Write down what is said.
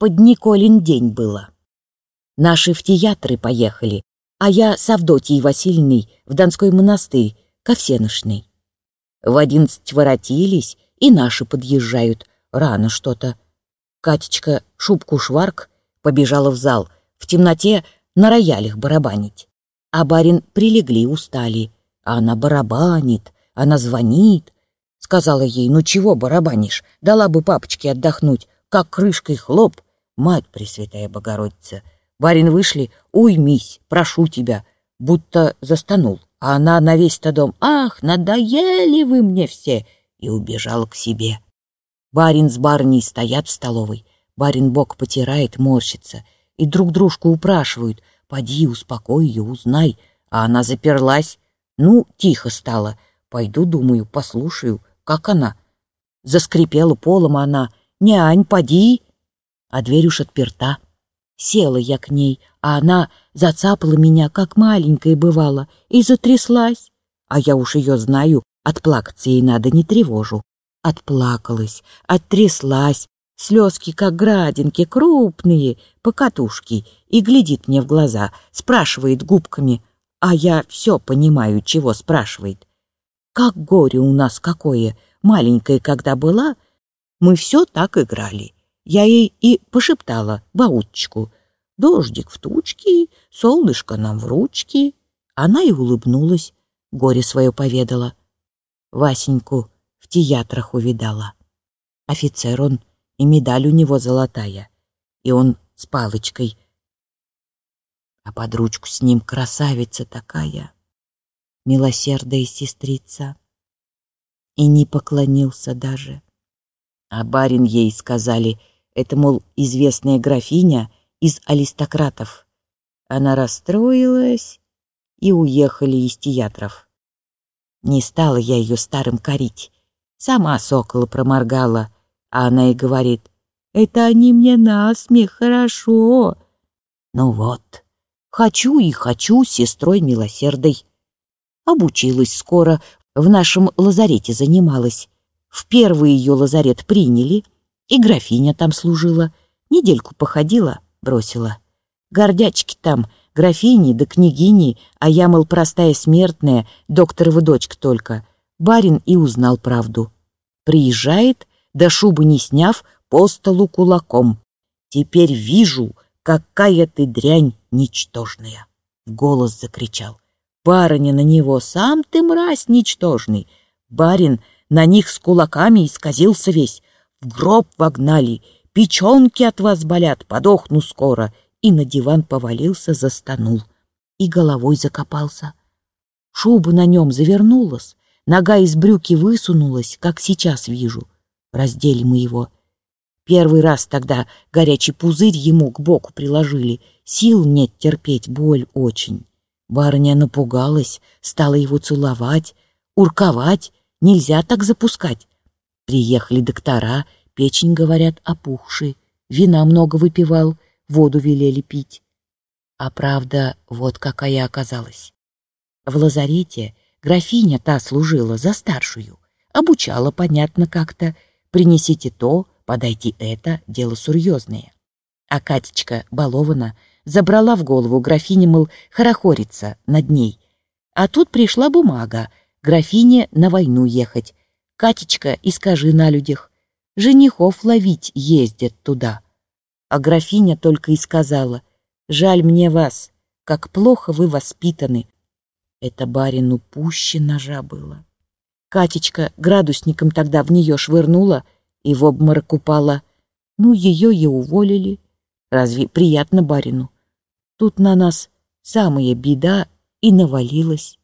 под Николин день было. Наши в театры поехали, а я с Авдотьей Васильевной в Донской монастырь, ко всеношной. В одиннадцать воротились, и наши подъезжают. Рано что-то. Катечка шубку-шварк побежала в зал, в темноте на роялях барабанить. А барин прилегли, устали. А она барабанит, она звонит. Сказала ей, ну чего барабанишь, дала бы папочке отдохнуть, как крышкой хлоп. Мать Пресвятая Богородица, барин вышли, уймись, прошу тебя, будто застанул. А она на весь-то дом, ах, надоели вы мне все, и убежала к себе. Барин с барней стоят в столовой, барин бок потирает, морщится, и друг дружку упрашивают, поди, успокой ее, узнай, а она заперлась. Ну, тихо стало, пойду, думаю, послушаю, как она. Заскрипела полом она, «Нянь, поди!» А дверь уж отперта. Села я к ней, а она зацапала меня, как маленькая бывала, и затряслась. А я уж ее знаю, отплакаться ей надо, не тревожу. Отплакалась, оттряслась, слезки, как градинки, крупные, покатушки, и глядит мне в глаза, спрашивает губками, а я все понимаю, чего спрашивает. Как горе у нас какое, маленькая когда была, мы все так играли. Я ей и пошептала баутчику. Дождик в тучке, солнышко нам в ручки. Она и улыбнулась, горе свое поведала. Васеньку в театрах увидала. Офицер он, и медаль у него золотая, и он с палочкой. А под ручку с ним красавица такая, милосердная сестрица. И не поклонился даже. А барин ей сказали, это, мол, известная графиня из аристократов. Она расстроилась и уехали из театров. Не стала я ее старым корить. Сама сокола проморгала, а она и говорит, «Это они мне насмех, хорошо». Ну вот, хочу и хочу сестрой милосердой. Обучилась скоро, в нашем лазарете занималась. В первый ее лазарет приняли, и графиня там служила. Недельку походила, бросила. Гордячки там, графини да княгини, а я, мол, простая смертная, докторова дочка только. Барин и узнал правду. Приезжает, да шубы не сняв, по столу кулаком. Теперь вижу, какая ты дрянь ничтожная. В голос закричал. Барыня на него, сам ты мразь ничтожный. Барин на них с кулаками исказился весь. В гроб вогнали, печенки от вас болят, подохну скоро. И на диван повалился, застанул. И головой закопался. Шуба на нем завернулась, нога из брюки высунулась, как сейчас вижу. Раздели мы его. Первый раз тогда горячий пузырь ему к боку приложили. Сил нет терпеть, боль очень. Барыня напугалась, стала его целовать, урковать, Нельзя так запускать. Приехали доктора, печень, говорят, опухший, вина много выпивал, воду велели пить. А правда, вот какая оказалась. В лазарете графиня та служила за старшую, обучала, понятно как-то, принесите то, подайте это, дело серьезное. А Катечка, балована, забрала в голову графине, мол, хорохориться над ней. А тут пришла бумага, графине на войну ехать. Катечка, и скажи на людях. Женихов ловить ездят туда. А графиня только и сказала, жаль мне вас, как плохо вы воспитаны. Это барину пуще ножа было. Катечка градусником тогда в нее швырнула и в обморок упала. Ну, ее и уволили. Разве приятно барину? Тут на нас самая беда и навалилась.